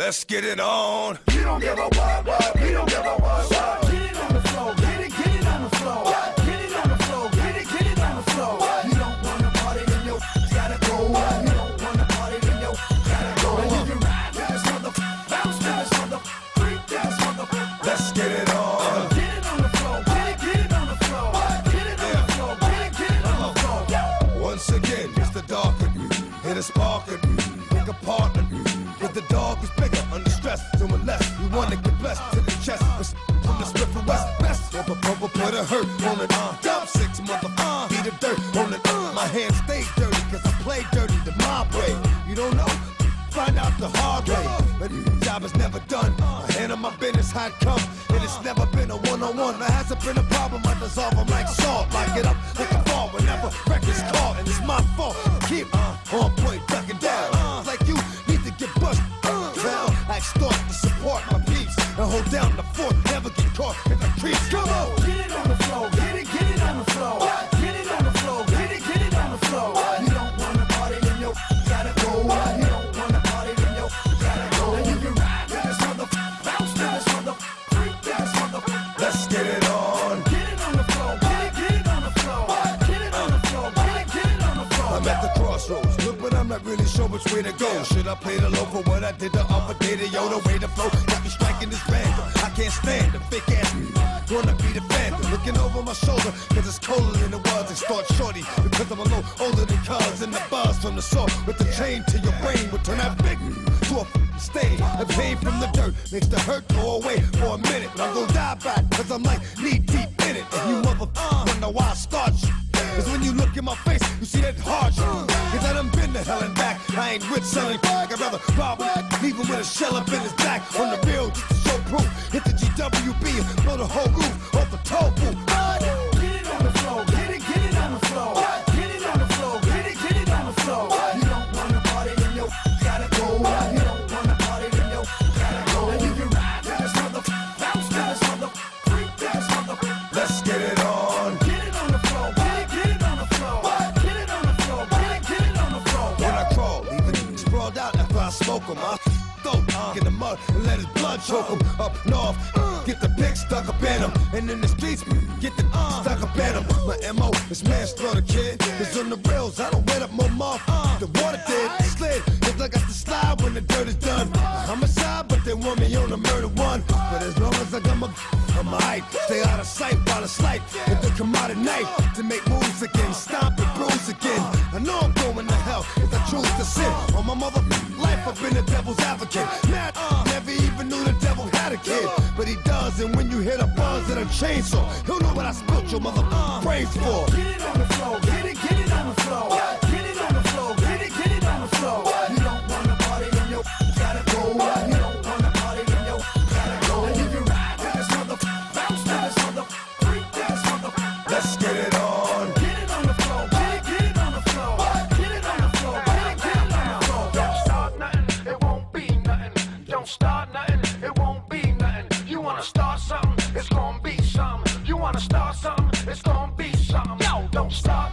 Let's get it on. We don't give a what, what. We don't give a what, what. But the dog is bigger, under stress, doing less. We wanna get blessed to the chest. From the Smith and West, best. A pump put a hurt on it. Dump six mother, uh, beat the dirt on it. My hands stay dirty, cause I play dirty the mob way. You don't know? Find out the hard way. But job is never done. I handle my business how it come. And it's never been a one-on-one. There hasn't been a problem. I dissolve them like salt. Like it up, like a fall. Whenever records caught, and it's my fault. Keep on point, ducking down. Down the fort. Never get caught in the creeps. Come on. Get it on the floor. Get it, get it on the floor. Get it on the floor. Get it, get it on the floor. You don't wanna party, then yo gotta go. You don't wanna party, then yo gotta go. And you can ride to this mother, bounce to this mother, freak to this mother. Let's get it on. Get it on the floor. Get it, get it on the floor. Get it on the floor. Get it, get it on the floor. I'm at the crossroads. But I'm not really sure which way to go. Should I play the low for what I did the other day? The yo, the way to flow got me I can't stand the fake ass. Wanna be the phantom, looking over my shoulder, cause it's colder than it was. And start shorty, because I'm a little older than cuz. And the buzz from the saw with the chain to your brain would turn that big to a stain. The pain from the dirt makes the hurt go away for a minute. But I'm gonna die back, cause I'm like knee deep in it. And you mother uh, wonder why I start shit. Cause when you look in my face, you see that hard shit. Cause I done been to hell and back. I ain't rich selling crack. I'd rather rob with leave with a shell up in his back. On the real, just to show proof. Hit the GWB and blow the whole roof smoke him. I throat uh, in the mud and let his blood choke him. Up north, uh, get the pick stuck up in him. And in the streets, get the uh, stuck up in him. My MO is manslaughter, kid. It's on the rails, I don't wet up more mouth. Uh, the water did, slid, cause I got to slide when the dirt is done. Homicide, but they want me on the murder one. But as long as I got my my height, stay out of sight while it's light. If they come out at night to make moves again, a chainsaw, he'll know what I spilt your mother brains for. Something,